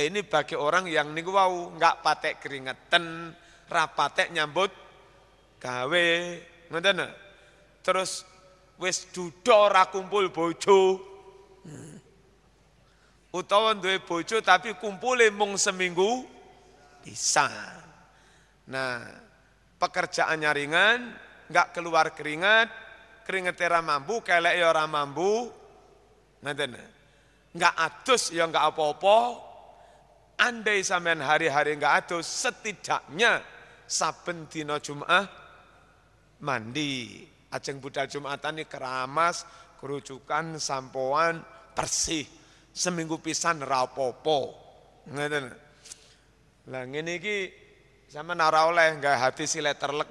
Lah ini bagi orang yang niku wau enggak patek keringetan, rapatek nyambut gawe, ngoten Terus wis duda ora kumpul bojo. Hmm. Utawa duwe bojo tapi kumpule mung seminggu bisa. Nah, pekerjaannya ringan, enggak keluar keringat, keringetnya mampu, kelek ya ora mampu. Ngoten. Enggak adus ya enggak apa-apa, Andai sampean hari-hari enggak adus, setidaknya saben dina Jumat mandi. Ajeng budal Jumatan ini keramas, kerucukan, sampoan, bersih. Seminggu pisan rapopo. Ngeten. Lah ngene iki sampean ora oleh enggak hati silet terlek.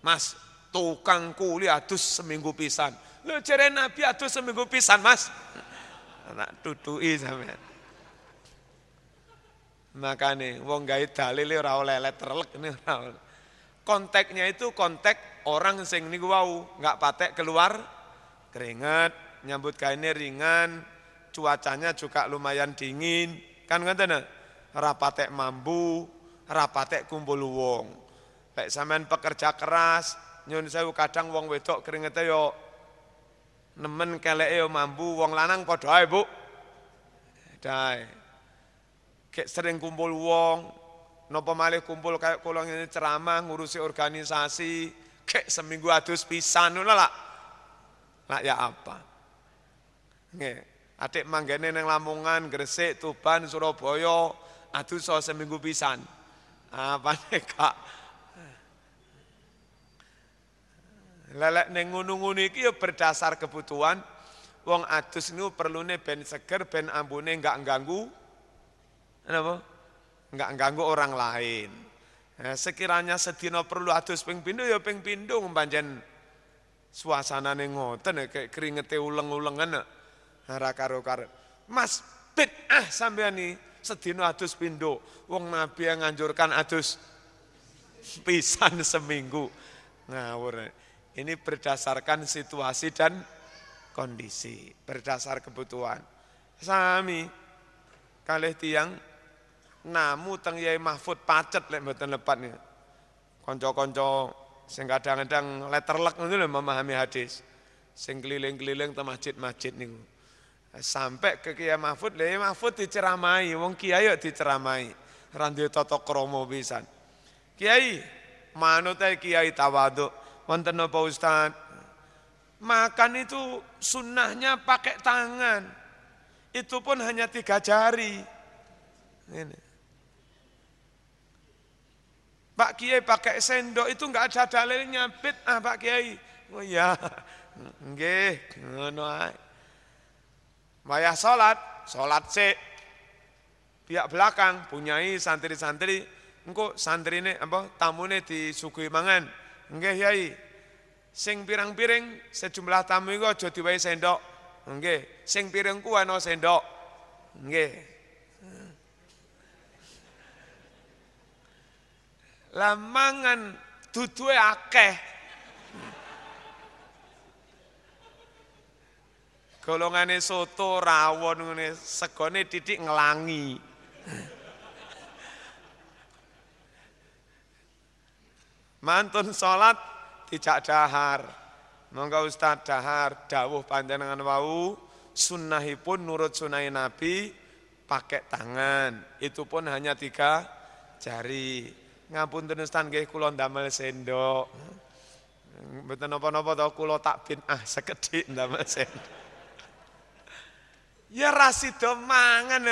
Mas, tukang kuli adus seminggu pisan. Lho jere Nabi adus seminggu pisan, Mas. Anak tutui sampean. Makane wong gawe dalil ora oleh letterlek ini ora Konteksnya itu konteks orang sing niku wau nggak patek keluar keringat, nyambut kainnya ringan, cuacanya juga lumayan dingin, kan ngoten ora patek mambu, ora patek kumpul wong. Lek sampean pekerja keras, nyun sewu kadang wong wedok keringete yo nemen keleke yo mambu, wong lanang padha ae, Bu. Dae. Kayak sering kumpul wong, nopo malih kumpul kayak kolong ini ceramah ngurusi organisasi, kayak seminggu adus pisan lah lah. Lah ya apa? Nggih, adik manggene neng Lamongan, Gresik, Tuban, Surabaya, adus so seminggu pisan. Apa nih kak? Lelek neng ngono-ngono iki ya berdasar kebutuhan. Wong adus niku perlune ben seger, ben ambune enggak ganggu Kenapa? Enggak ganggu orang lain. Nah, sekiranya sedina perlu adus ping pindho ya ping pindho pancen suasanane ngoten ya, kayak keringete uleng-ulengan ora karo-karo. Mas bid'ah sampean iki sedina adus pindho. Wong Nabi yang nganjurkan adus pisan seminggu. Ngawur. Ini berdasarkan situasi dan kondisi, berdasar kebutuhan. Sami kalih tiang namu teng Yai Mahfud pacet lek mboten lepat nih. Kanca-kanca sing kadang-kadang letterlek ngono lho memahami hadis. Sing keliling-keliling te masjid-masjid niku. Sampai ke Kiai Mahfud, Kiai Mahfud diceramai, wong kiai yo diceramai. Ra duwe tata krama pisan. Kiai, manut kiai tawaduk. Wonten napa Ustaz? Makan itu sunnahnya pakai tangan. Itu pun hanya tiga jari. Ini. Pak Kiai pakai sendok itu enggak ada dalilnya ah Pak Kiai. Oh iya. Nggih, ngono ae. Maya salat, salat sik. Pihak belakang punyai santri-santri, engko santrine apa tamune disuguhi mangan. Nggih, Yai. Sing pirang-piring sejumlah tamu iku aja diwehi sendok. Nggih, sing piringku ana sendok. Nggih. Lamangan duduhe akeh. Golongane soto rawon ngene, segone titik ngelangi. Mantun salat dijak dahar. Monggo Ustaz dahar dawuh panjenengan wau sunnahipun nurut sunnah Nabi pakai tangan. Itu pun hanya tiga jari. Ngapun tenestan nggih kula ndamel sendok. Mboten napa-napa to kula tak bin ah sekedhik ndamel sendok. Ya rasido mangan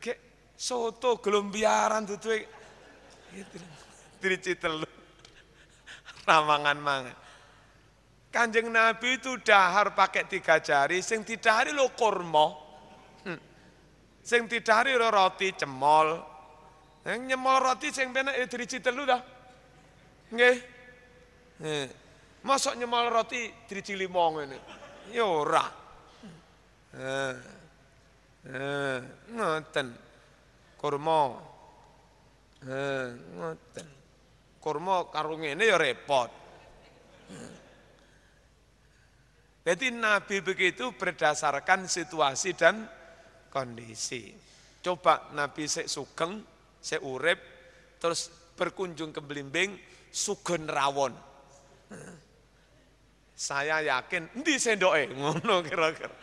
ke soto gelombiaran tutuke. Dirici telu. Ramangan mangan. Kanjeng Nabi itu dahar pakai tiga jari, sing didahari lo kurma. Hmm. Sing didahari roti cemol, yang nyemol roti sing penak ya driji telu dah. Nggih. Masuk nyemol roti driji lima ngene. Ya ora. Eh. Eh. Kurma. Eh, ngoten. Kurma karo ngene ya repot. Jadi Nabi begitu berdasarkan situasi dan kondisi. Coba Nabi sek sugeng, sek urip, terus berkunjung ke Blimbing, sugen rawon. Saya yakin, di sendoke ngono kira-kira.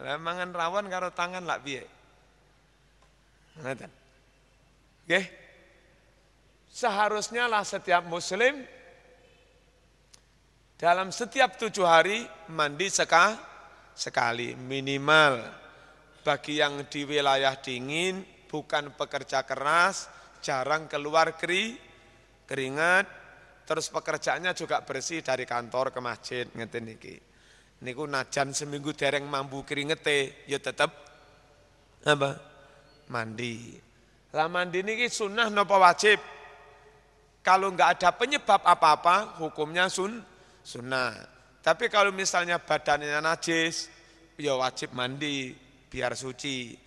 Lemangan rawon karo tangan lak piye? Ngoten. Nggih. Seharusnya lah setiap muslim dalam setiap tujuh hari mandi seka, sekali minimal. Bagi yang di wilayah dingin, bukan pekerja keras, jarang keluar keri, keringat, terus pekerjaannya juga bersih dari kantor ke masjid, ngeten niki. Niku najan seminggu dereng mampu keringete, ya tetap apa? Mandi. Lah mandi niki sunnah napa wajib? Kalau enggak ada penyebab apa-apa, hukumnya sun sunnah. Tapi kalau misalnya badannya najis, ya wajib mandi biar suci.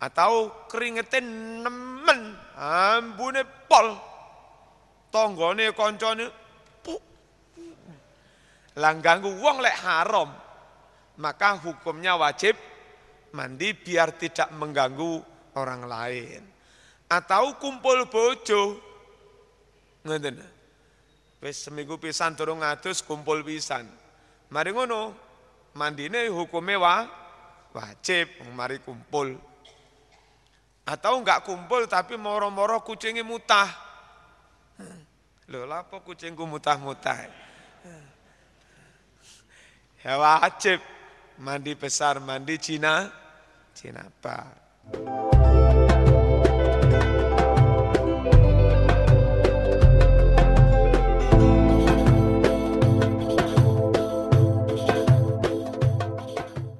Atau keringetin nemen, ambune pol. Tonggone koncone langganggu wong lek haram, maka hukumnya wajib mandi biar tidak mengganggu orang lain. Atau kumpul bojo. Ngoten. Wis seminggu pisan turun ngatus kumpul pisan. Mari ngono, mandine hukumnya wa, wajib mari kumpul. Atau enggak kumpul tapi moro-moro kucingnya mutah. Lho lapo kucingku mutah-mutah? Ya wajib mandi besar, mandi Cina, Cina apa?